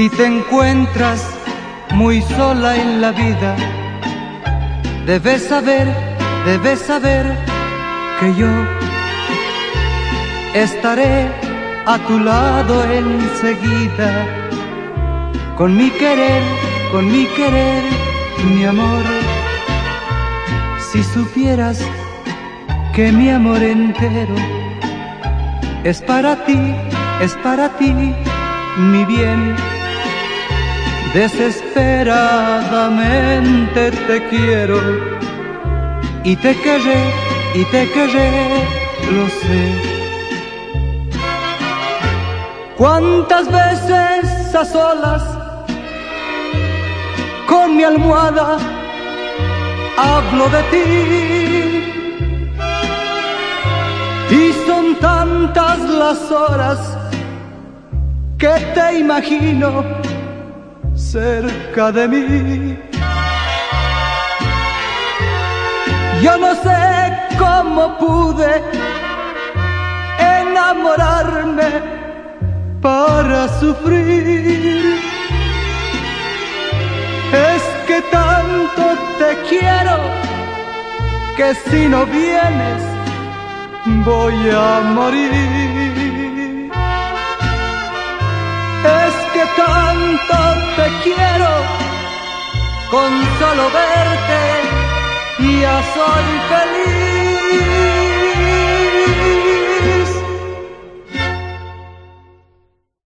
Si te encuentras muy sola en la vida, debes saber, debes saber que yo estaré a tu lado enseguida, con mi querer, con mi querer, mi amor. Si supieras que mi amor entero es para ti, es para ti, mi bien. Desesperadamente te quiero y te querré, y te querré, lo sé. ¿Cuántas veces a solas con mi almohada hablo de ti? Y son tantas las horas que te imagino cerca de mí. Yo no sé cómo pude enamorarme para sufrir. Es que tanto te quiero que si no vienes voy a morir. Es que tanto te con solo verte ya soy feliz.